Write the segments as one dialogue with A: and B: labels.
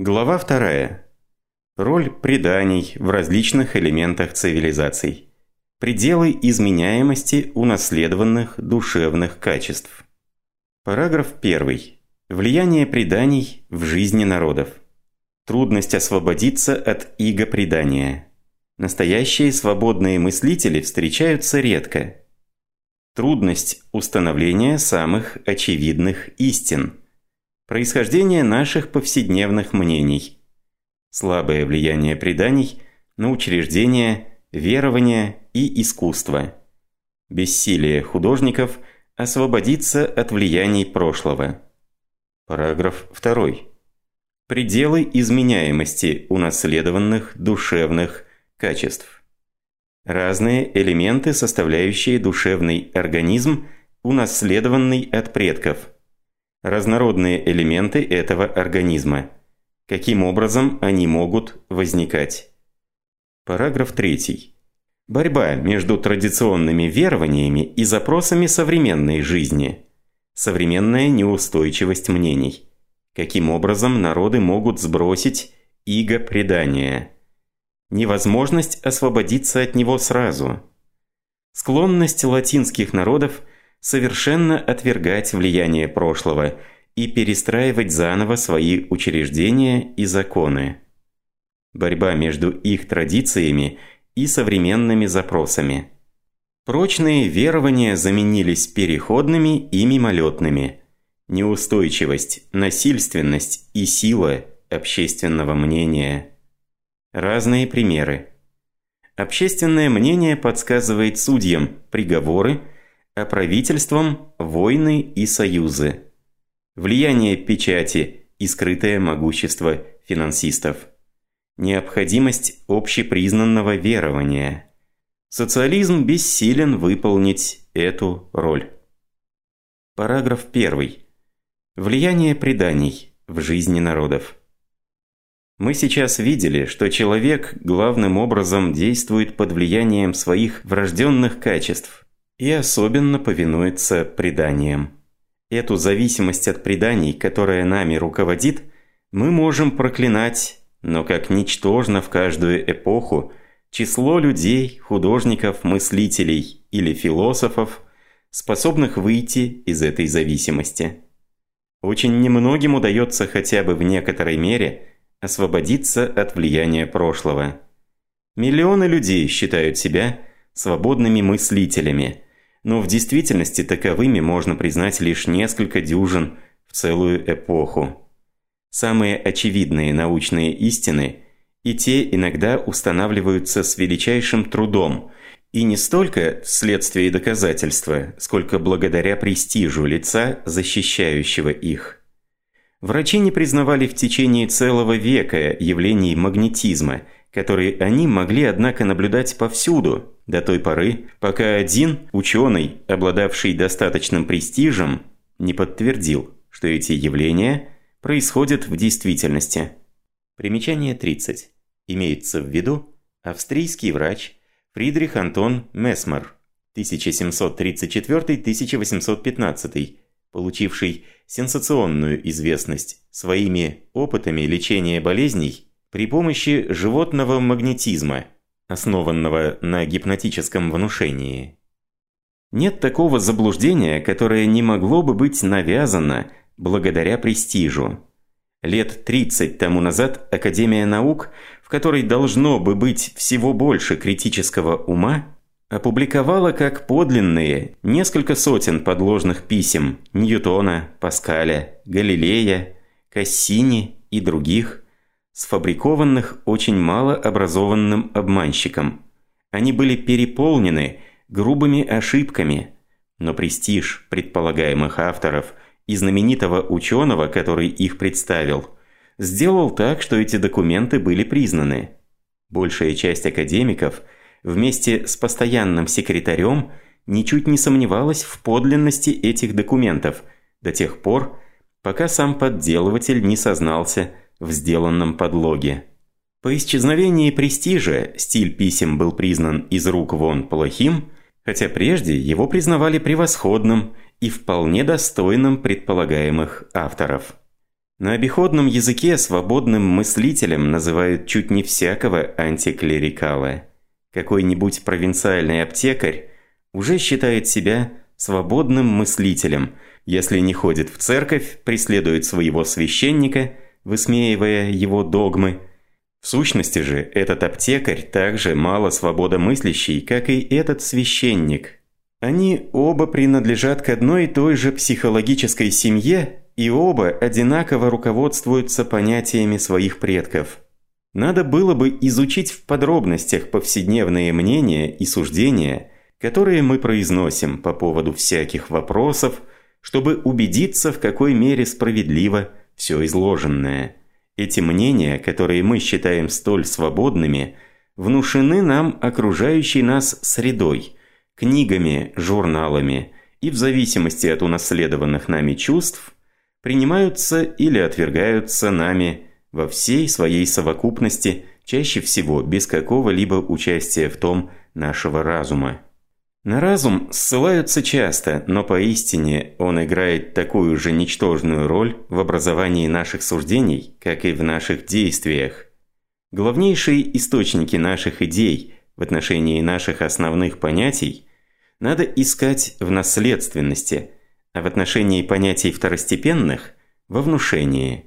A: Глава вторая. Роль преданий в различных элементах цивилизаций. Пределы изменяемости унаследованных душевных качеств. Параграф 1. Влияние преданий в жизни народов. Трудность освободиться от иго предания. Настоящие свободные мыслители встречаются редко. Трудность установления самых очевидных истин. Происхождение наших повседневных мнений. Слабое влияние преданий на учреждения, верования и искусство. Бессилие художников освободиться от влияний прошлого. Параграф 2. Пределы изменяемости унаследованных душевных качеств. Разные элементы, составляющие душевный организм, унаследованный от предков. Разнородные элементы этого организма. Каким образом они могут возникать? Параграф 3. Борьба между традиционными верованиями и запросами современной жизни. Современная неустойчивость мнений. Каким образом народы могут сбросить иго предания? невозможность освободиться от него сразу. Склонность латинских народов совершенно отвергать влияние прошлого и перестраивать заново свои учреждения и законы. Борьба между их традициями и современными запросами. Прочные верования заменились переходными и мимолетными. Неустойчивость, насильственность и сила общественного мнения – Разные примеры. Общественное мнение подсказывает судьям приговоры, а правительствам – войны и союзы. Влияние печати и скрытое могущество финансистов. Необходимость общепризнанного верования. Социализм бессилен выполнить эту роль. Параграф 1. Влияние преданий в жизни народов. Мы сейчас видели, что человек главным образом действует под влиянием своих врожденных качеств и особенно повинуется преданиям. Эту зависимость от преданий, которая нами руководит, мы можем проклинать, но как ничтожно в каждую эпоху число людей, художников, мыслителей или философов, способных выйти из этой зависимости. Очень немногим удается хотя бы в некоторой мере – освободиться от влияния прошлого. Миллионы людей считают себя свободными мыслителями, но в действительности таковыми можно признать лишь несколько дюжин в целую эпоху. Самые очевидные научные истины и те иногда устанавливаются с величайшим трудом, и не столько вследствие доказательства, сколько благодаря престижу лица, защищающего их. Врачи не признавали в течение целого века явлений магнетизма, которые они могли, однако, наблюдать повсюду, до той поры, пока один ученый, обладавший достаточным престижем, не подтвердил, что эти явления происходят в действительности. Примечание 30. Имеется в виду австрийский врач Фридрих Антон Месмер, 1734-1815, получивший сенсационную известность своими опытами лечения болезней при помощи животного магнетизма, основанного на гипнотическом внушении. Нет такого заблуждения, которое не могло бы быть навязано благодаря престижу. Лет 30 тому назад Академия наук, в которой должно бы быть всего больше критического ума, опубликовала как подлинные несколько сотен подложных писем Ньютона, Паскаля, Галилея, Кассини и других, сфабрикованных очень малообразованным обманщиком. Они были переполнены грубыми ошибками, но престиж предполагаемых авторов и знаменитого ученого, который их представил, сделал так, что эти документы были признаны. Большая часть академиков – вместе с постоянным секретарем ничуть не сомневалась в подлинности этих документов до тех пор, пока сам подделыватель не сознался в сделанном подлоге. По исчезновении престижа стиль писем был признан из рук вон плохим, хотя прежде его признавали превосходным и вполне достойным предполагаемых авторов. На обиходном языке свободным мыслителем называют чуть не всякого антиклерикала. Какой-нибудь провинциальный аптекарь уже считает себя свободным мыслителем, если не ходит в церковь, преследует своего священника, высмеивая его догмы. В сущности же, этот аптекарь также мало свободомыслящий, как и этот священник. Они оба принадлежат к одной и той же психологической семье и оба одинаково руководствуются понятиями своих предков. Надо было бы изучить в подробностях повседневные мнения и суждения, которые мы произносим по поводу всяких вопросов, чтобы убедиться, в какой мере справедливо все изложенное. Эти мнения, которые мы считаем столь свободными, внушены нам окружающей нас средой, книгами, журналами и в зависимости от унаследованных нами чувств – принимаются или отвергаются нами во всей своей совокупности, чаще всего без какого-либо участия в том нашего разума. На разум ссылаются часто, но поистине он играет такую же ничтожную роль в образовании наших суждений, как и в наших действиях. Главнейшие источники наших идей в отношении наших основных понятий надо искать в наследственности – а в отношении понятий второстепенных – во внушении.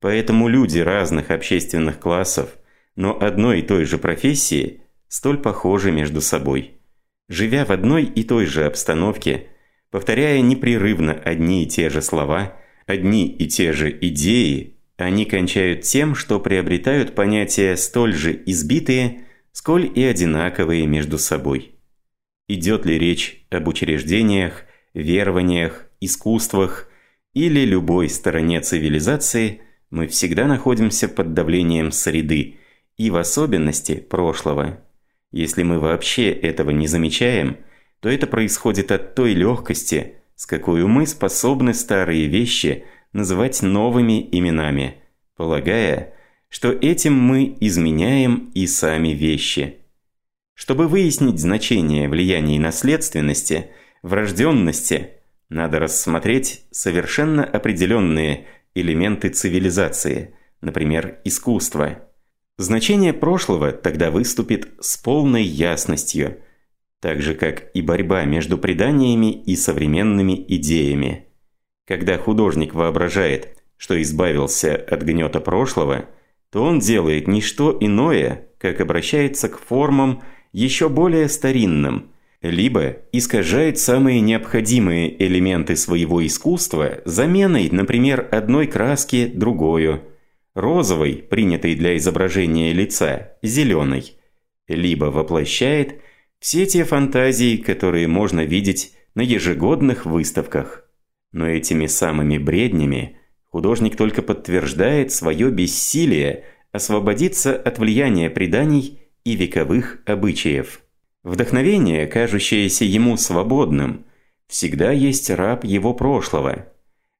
A: Поэтому люди разных общественных классов, но одной и той же профессии, столь похожи между собой. Живя в одной и той же обстановке, повторяя непрерывно одни и те же слова, одни и те же идеи, они кончают тем, что приобретают понятия столь же избитые, сколь и одинаковые между собой. Идет ли речь об учреждениях, верованиях, искусствах или любой стороне цивилизации, мы всегда находимся под давлением среды и в особенности прошлого. Если мы вообще этого не замечаем, то это происходит от той легкости, с какой мы способны старые вещи называть новыми именами, полагая, что этим мы изменяем и сами вещи. Чтобы выяснить значение влияний наследственности – врожденности надо рассмотреть совершенно определенные элементы цивилизации, например, искусство. Значение прошлого тогда выступит с полной ясностью, так же как и борьба между преданиями и современными идеями. Когда художник воображает, что избавился от гнета прошлого, то он делает не что иное, как обращается к формам еще более старинным – либо искажает самые необходимые элементы своего искусства заменой, например, одной краски другую, розовой, принятой для изображения лица, зеленой, либо воплощает все те фантазии, которые можно видеть на ежегодных выставках. Но этими самыми бреднями художник только подтверждает свое бессилие освободиться от влияния преданий и вековых обычаев. Вдохновение, кажущееся ему свободным, всегда есть раб его прошлого.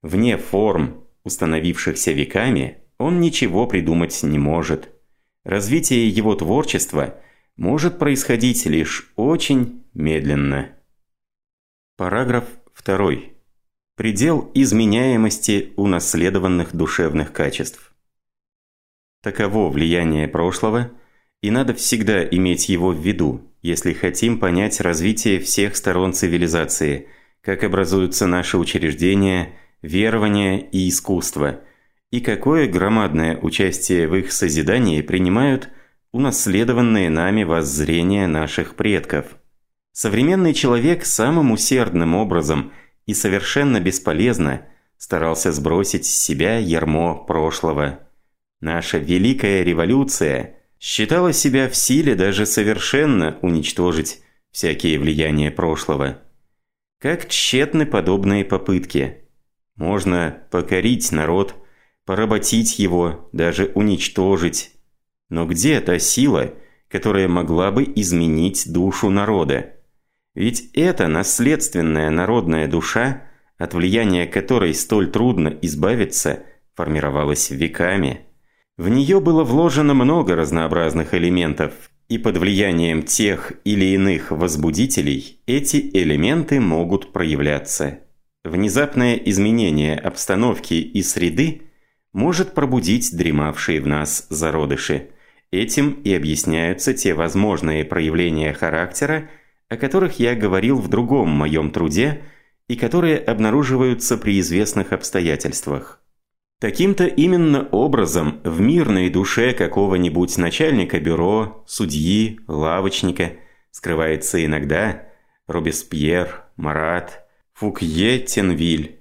A: Вне форм, установившихся веками, он ничего придумать не может. Развитие его творчества может происходить лишь очень медленно. Параграф 2. Предел изменяемости унаследованных душевных качеств. Таково влияние прошлого, и надо всегда иметь его в виду, если хотим понять развитие всех сторон цивилизации, как образуются наши учреждения, верования и искусство, и какое громадное участие в их созидании принимают унаследованные нами воззрения наших предков. Современный человек самым усердным образом и совершенно бесполезно старался сбросить с себя ярмо прошлого. Наша великая революция – считала себя в силе даже совершенно уничтожить всякие влияния прошлого. Как тщетны подобные попытки. Можно покорить народ, поработить его, даже уничтожить. Но где та сила, которая могла бы изменить душу народа? Ведь это наследственная народная душа, от влияния которой столь трудно избавиться, формировалась веками. В нее было вложено много разнообразных элементов, и под влиянием тех или иных возбудителей эти элементы могут проявляться. Внезапное изменение обстановки и среды может пробудить дремавшие в нас зародыши. Этим и объясняются те возможные проявления характера, о которых я говорил в другом моем труде и которые обнаруживаются при известных обстоятельствах. Таким-то именно образом в мирной душе какого-нибудь начальника бюро, судьи, лавочника скрывается иногда Робеспьер, Марат, Фукье, Тенвиль.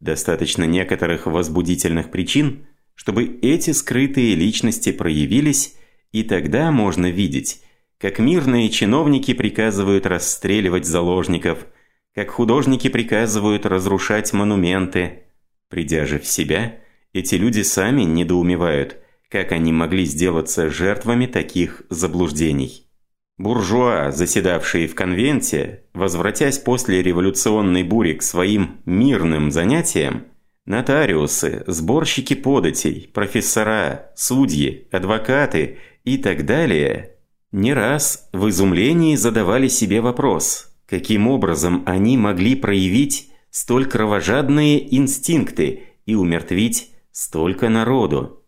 A: Достаточно некоторых возбудительных причин, чтобы эти скрытые личности проявились, и тогда можно видеть, как мирные чиновники приказывают расстреливать заложников, как художники приказывают разрушать монументы. Придя же в себя – эти люди сами недоумевают, как они могли сделаться жертвами таких заблуждений. Буржуа, заседавшие в конвенте, возвратясь после революционной бури к своим мирным занятиям, нотариусы, сборщики податей, профессора, судьи, адвокаты и так далее, не раз в изумлении задавали себе вопрос, каким образом они могли проявить столь кровожадные инстинкты и умертвить Столько народу!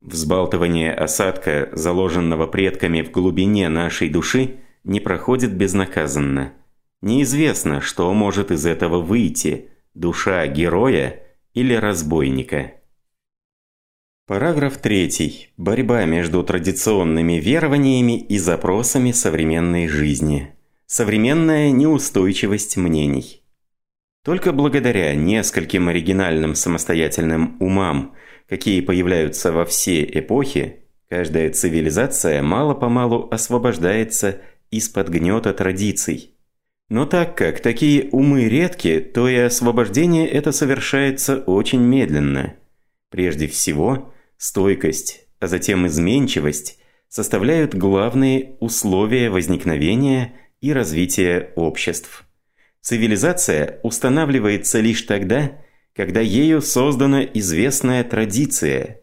A: Взбалтывание осадка, заложенного предками в глубине нашей души, не проходит безнаказанно. Неизвестно, что может из этого выйти – душа героя или разбойника. Параграф 3. Борьба между традиционными верованиями и запросами современной жизни. Современная неустойчивость мнений. Только благодаря нескольким оригинальным самостоятельным умам, какие появляются во все эпохи, каждая цивилизация мало-помалу освобождается из-под гнета традиций. Но так как такие умы редки, то и освобождение это совершается очень медленно. Прежде всего, стойкость, а затем изменчивость составляют главные условия возникновения и развития обществ. Цивилизация устанавливается лишь тогда, когда ею создана известная традиция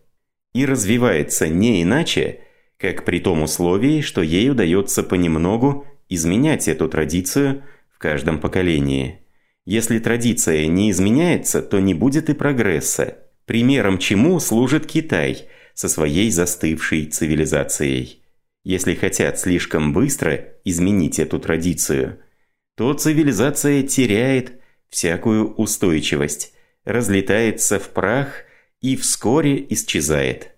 A: и развивается не иначе, как при том условии, что ей удается понемногу изменять эту традицию в каждом поколении. Если традиция не изменяется, то не будет и прогресса, примером чему служит Китай со своей застывшей цивилизацией. Если хотят слишком быстро изменить эту традицию – то цивилизация теряет всякую устойчивость, разлетается в прах и вскоре исчезает.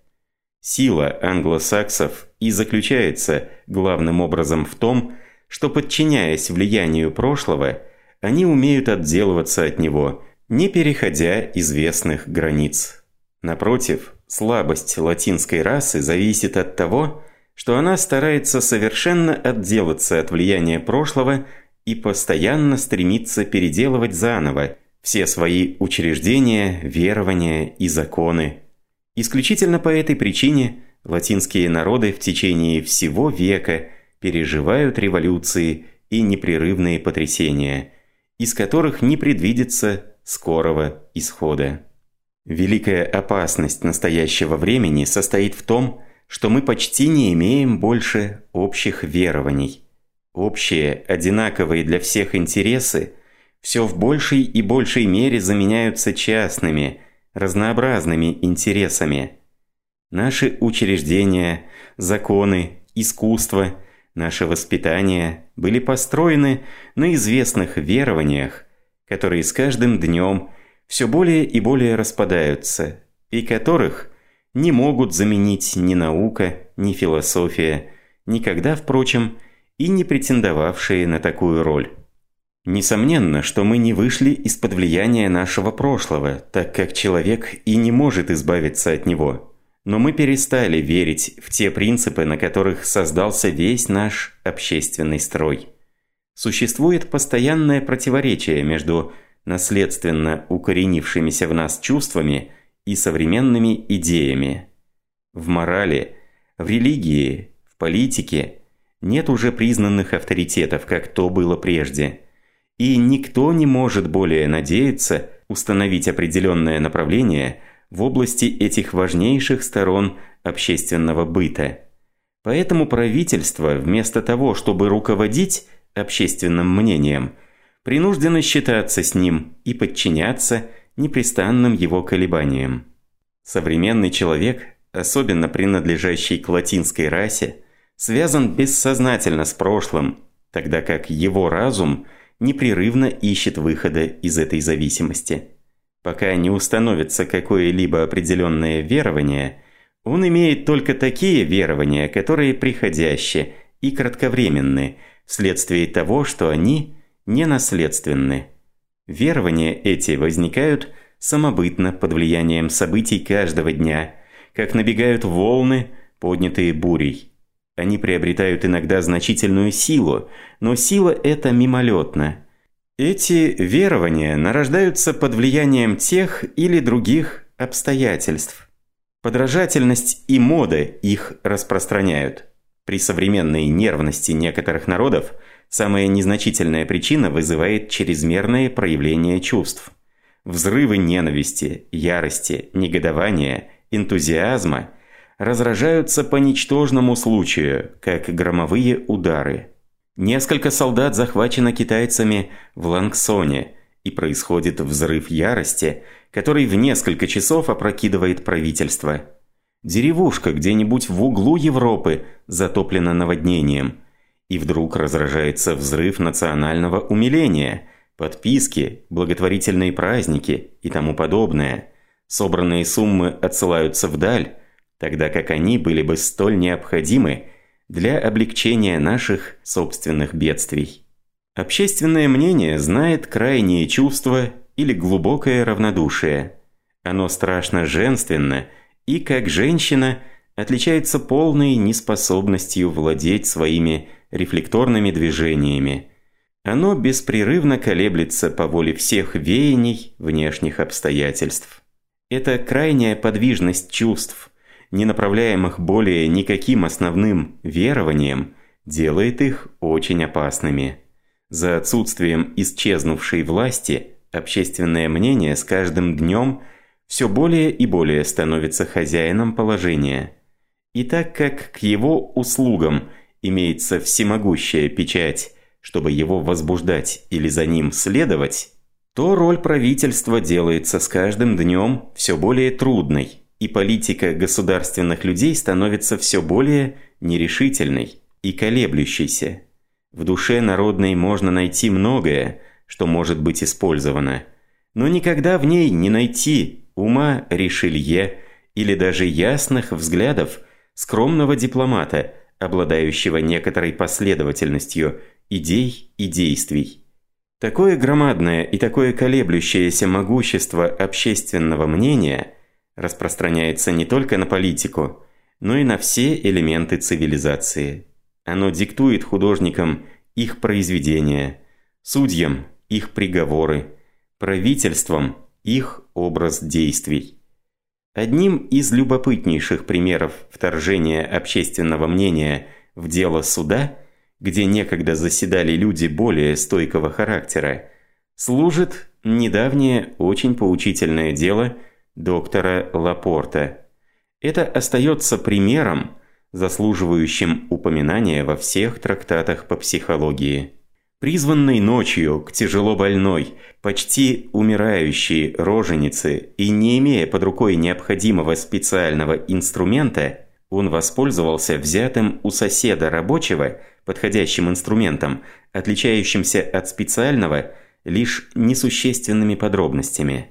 A: Сила англосаксов и заключается главным образом в том, что подчиняясь влиянию прошлого, они умеют отделываться от него, не переходя известных границ. Напротив, слабость латинской расы зависит от того, что она старается совершенно отделаться от влияния прошлого и постоянно стремится переделывать заново все свои учреждения, верования и законы. Исключительно по этой причине латинские народы в течение всего века переживают революции и непрерывные потрясения, из которых не предвидится скорого исхода. Великая опасность настоящего времени состоит в том, что мы почти не имеем больше общих верований – Общие, одинаковые для всех интересы все в большей и большей мере заменяются частными, разнообразными интересами. Наши учреждения, законы, искусство, наше воспитание были построены на известных верованиях, которые с каждым днем все более и более распадаются, и которых не могут заменить ни наука, ни философия, никогда, впрочем, и не претендовавшие на такую роль. Несомненно, что мы не вышли из-под влияния нашего прошлого, так как человек и не может избавиться от него. Но мы перестали верить в те принципы, на которых создался весь наш общественный строй. Существует постоянное противоречие между наследственно укоренившимися в нас чувствами и современными идеями. В морали, в религии, в политике – нет уже признанных авторитетов, как то было прежде. И никто не может более надеяться установить определенное направление в области этих важнейших сторон общественного быта. Поэтому правительство, вместо того, чтобы руководить общественным мнением, принуждено считаться с ним и подчиняться непрестанным его колебаниям. Современный человек, особенно принадлежащий к латинской расе, связан бессознательно с прошлым, тогда как его разум непрерывно ищет выхода из этой зависимости. Пока не установится какое-либо определенное верование, он имеет только такие верования, которые приходящие и кратковременны, вследствие того, что они не наследственны. Верования эти возникают самобытно под влиянием событий каждого дня, как набегают волны, поднятые бурей. Они приобретают иногда значительную силу, но сила эта мимолетна. Эти верования нарождаются под влиянием тех или других обстоятельств. Подражательность и мода их распространяют. При современной нервности некоторых народов самая незначительная причина вызывает чрезмерное проявление чувств. Взрывы ненависти, ярости, негодования, энтузиазма разражаются по ничтожному случаю, как громовые удары. Несколько солдат захвачено китайцами в Лангсоне, и происходит взрыв ярости, который в несколько часов опрокидывает правительство. Деревушка где-нибудь в углу Европы затоплена наводнением, и вдруг разражается взрыв национального умиления, подписки, благотворительные праздники и тому подобное. Собранные суммы отсылаются вдаль, тогда как они были бы столь необходимы для облегчения наших собственных бедствий. Общественное мнение знает крайние чувства или глубокое равнодушие. Оно страшно женственно и, как женщина, отличается полной неспособностью владеть своими рефлекторными движениями. Оно беспрерывно колеблется по воле всех веяний внешних обстоятельств. Это крайняя подвижность чувств, не направляемых более никаким основным верованием, делает их очень опасными. За отсутствием исчезнувшей власти общественное мнение с каждым днем все более и более становится хозяином положения. И так как к его услугам имеется всемогущая печать, чтобы его возбуждать или за ним следовать, то роль правительства делается с каждым днем все более трудной, и политика государственных людей становится все более нерешительной и колеблющейся. В душе народной можно найти многое, что может быть использовано, но никогда в ней не найти ума Ришелье или даже ясных взглядов скромного дипломата, обладающего некоторой последовательностью идей и действий. Такое громадное и такое колеблющееся могущество общественного мнения распространяется не только на политику, но и на все элементы цивилизации. Оно диктует художникам их произведения, судьям их приговоры, правительствам их образ действий. Одним из любопытнейших примеров вторжения общественного мнения в дело суда, где некогда заседали люди более стойкого характера, служит недавнее очень поучительное дело доктора Лапорта. Это остается примером, заслуживающим упоминания во всех трактатах по психологии. Призванный ночью к тяжело больной, почти умирающей роженице и не имея под рукой необходимого специального инструмента, он воспользовался взятым у соседа рабочего подходящим инструментом, отличающимся от специального лишь несущественными подробностями.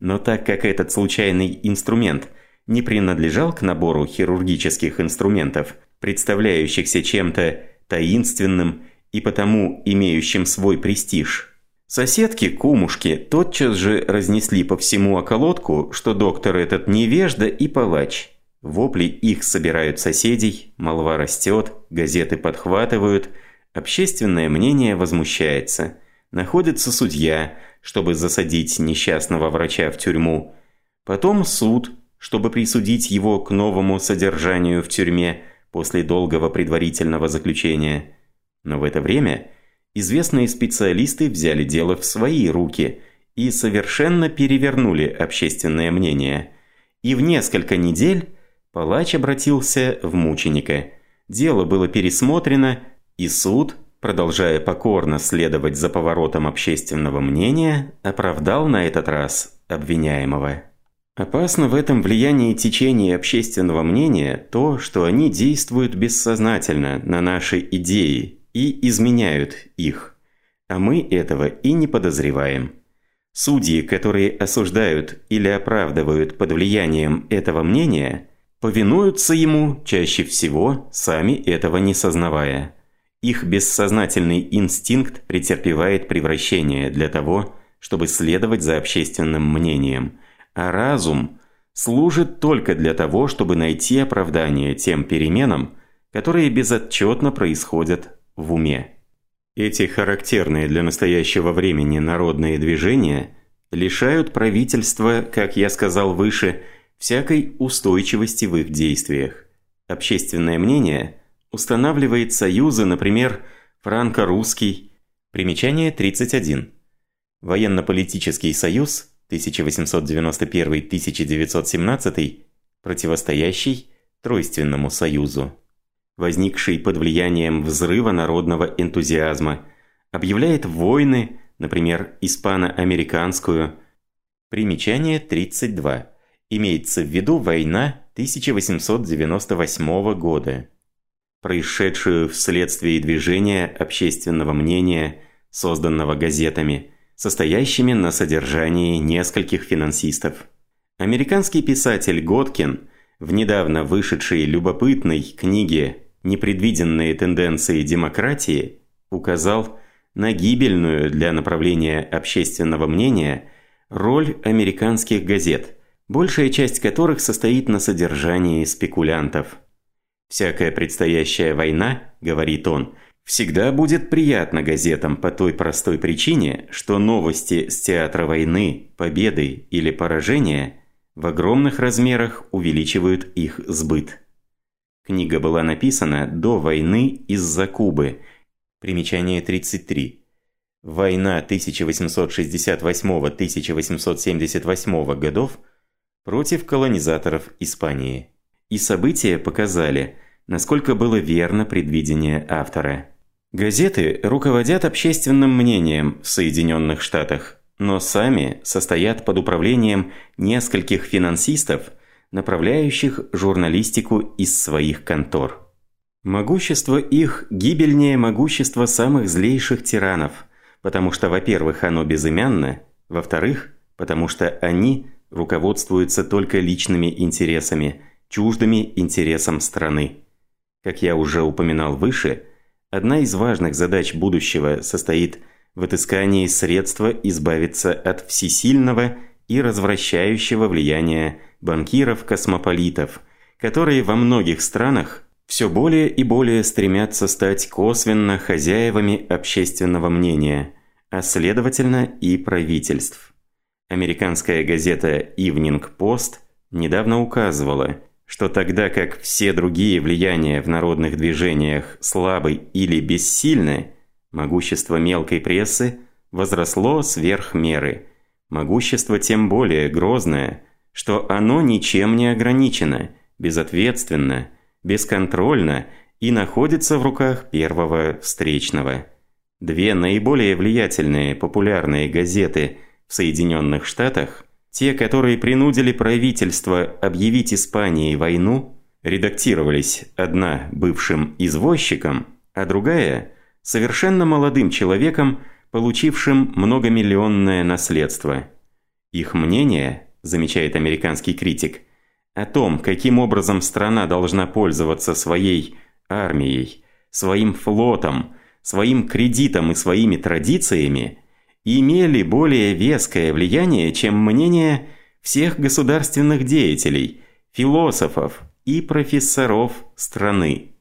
A: Но так как этот случайный инструмент – не принадлежал к набору хирургических инструментов, представляющихся чем-то таинственным и потому имеющим свой престиж. Соседки-кумушки тотчас же разнесли по всему околотку, что доктор этот невежда и палач. Вопли их собирают соседей, молва растет, газеты подхватывают, общественное мнение возмущается. Находится судья, чтобы засадить несчастного врача в тюрьму. Потом суд – чтобы присудить его к новому содержанию в тюрьме после долгого предварительного заключения. Но в это время известные специалисты взяли дело в свои руки и совершенно перевернули общественное мнение. И в несколько недель палач обратился в мученика. Дело было пересмотрено, и суд, продолжая покорно следовать за поворотом общественного мнения, оправдал на этот раз обвиняемого. Опасно в этом влиянии течения общественного мнения то, что они действуют бессознательно на наши идеи и изменяют их, а мы этого и не подозреваем. Судьи, которые осуждают или оправдывают под влиянием этого мнения, повинуются ему чаще всего, сами этого не сознавая. Их бессознательный инстинкт претерпевает превращение для того, чтобы следовать за общественным мнением, а разум служит только для того, чтобы найти оправдание тем переменам, которые безотчетно происходят в уме. Эти характерные для настоящего времени народные движения лишают правительства, как я сказал выше, всякой устойчивости в их действиях. Общественное мнение устанавливает союзы, например, франко-русский. Примечание 31. Военно-политический союз 1891-1917, противостоящий Тройственному союзу возникший под влиянием взрыва народного энтузиазма, объявляет войны, например, испано-американскую. Примечание 32. Имеется в виду война 1898 года, происшедшую вследствие движения общественного мнения, созданного газетами, состоящими на содержании нескольких финансистов. Американский писатель Готкин в недавно вышедшей любопытной книге непредвиденные тенденции демократии, указал на гибельную для направления общественного мнения роль американских газет, большая часть которых состоит на содержании спекулянтов. «Всякая предстоящая война, — говорит он, — всегда будет приятна газетам по той простой причине, что новости с театра войны, победы или поражения в огромных размерах увеличивают их сбыт». Книга была написана до войны из-за Кубы. Примечание 33. Война 1868-1878 годов против колонизаторов Испании. И события показали, насколько было верно предвидение автора. Газеты руководят общественным мнением в Соединенных Штатах, но сами состоят под управлением нескольких финансистов – направляющих журналистику из своих контор. Могущество их гибельнее могущества самых злейших тиранов, потому что, во-первых, оно безымянно, во-вторых, потому что они руководствуются только личными интересами, чуждыми интересам страны. Как я уже упоминал выше, одна из важных задач будущего состоит в отыскании средства избавиться от всесильного и развращающего влияния банкиров-космополитов, которые во многих странах все более и более стремятся стать косвенно хозяевами общественного мнения, а следовательно и правительств. Американская газета Evening Post недавно указывала, что тогда как все другие влияния в народных движениях слабы или бессильны, могущество мелкой прессы возросло сверх меры. Могущество тем более грозное – что оно ничем не ограничено, безответственно, бесконтрольно и находится в руках первого встречного. Две наиболее влиятельные популярные газеты в Соединенных Штатах, те, которые принудили правительство объявить Испании войну, редактировались одна бывшим извозчиком, а другая – совершенно молодым человеком, получившим многомиллионное наследство. Их мнение – замечает американский критик, о том, каким образом страна должна пользоваться своей армией, своим флотом, своим кредитом и своими традициями, имели более веское влияние, чем мнение всех государственных деятелей, философов и профессоров страны.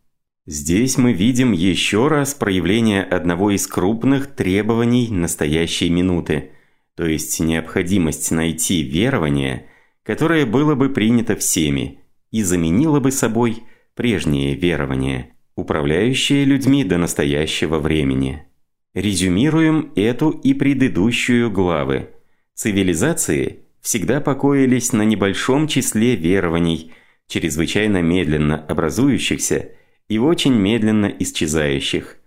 A: Здесь мы видим еще раз проявление одного из крупных требований настоящей минуты – то есть необходимость найти верование, которое было бы принято всеми и заменило бы собой прежние верования, управляющие людьми до настоящего времени. Резюмируем эту и предыдущую главы. Цивилизации всегда покоились на небольшом числе верований, чрезвычайно медленно образующихся и очень медленно исчезающих –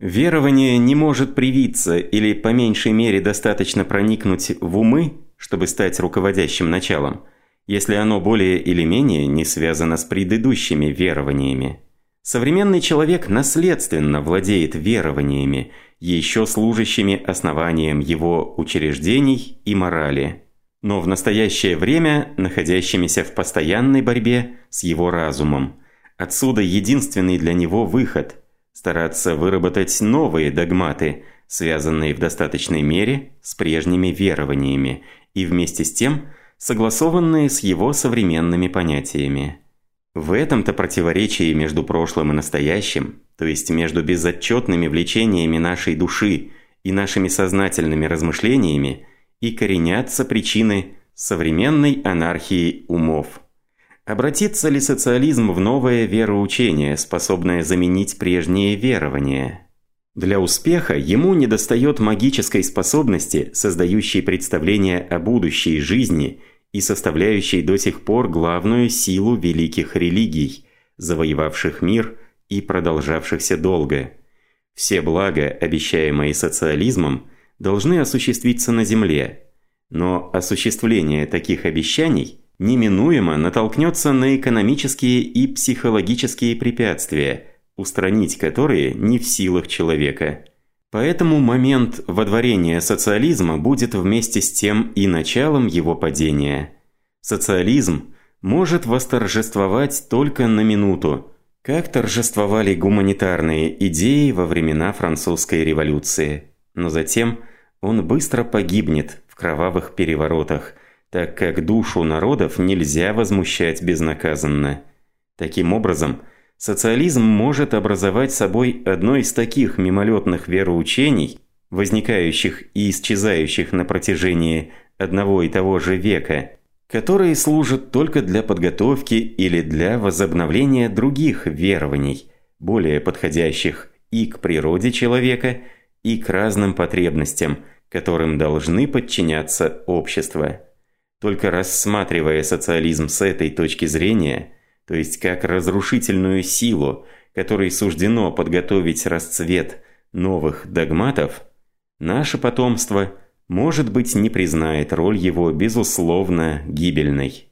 A: Верование не может привиться или по меньшей мере достаточно проникнуть в умы, чтобы стать руководящим началом, если оно более или менее не связано с предыдущими верованиями. Современный человек наследственно владеет верованиями, еще служащими основанием его учреждений и морали, но в настоящее время находящимися в постоянной борьбе с его разумом. Отсюда единственный для него выход – стараться выработать новые догматы, связанные в достаточной мере с прежними верованиями и вместе с тем согласованные с его современными понятиями. В этом-то противоречии между прошлым и настоящим, то есть между безотчетными влечениями нашей души и нашими сознательными размышлениями, и коренятся причины современной анархии умов. Обратится ли социализм в новое вероучение, способное заменить прежние верования? Для успеха ему недостает магической способности, создающей представление о будущей жизни и составляющей до сих пор главную силу великих религий, завоевавших мир и продолжавшихся долго. Все блага, обещаемые социализмом, должны осуществиться на земле, но осуществление таких обещаний неминуемо натолкнется на экономические и психологические препятствия, устранить которые не в силах человека. Поэтому момент водворения социализма будет вместе с тем и началом его падения. Социализм может восторжествовать только на минуту, как торжествовали гуманитарные идеи во времена французской революции. Но затем он быстро погибнет в кровавых переворотах, так как душу народов нельзя возмущать безнаказанно. Таким образом, Социализм может образовать собой одно из таких мимолетных вероучений, возникающих и исчезающих на протяжении одного и того же века, которые служат только для подготовки или для возобновления других верований, более подходящих и к природе человека, и к разным потребностям, которым должны подчиняться общество. Только рассматривая социализм с этой точки зрения – то есть как разрушительную силу, которой суждено подготовить расцвет новых догматов, наше потомство, может быть, не признает роль его безусловно гибельной.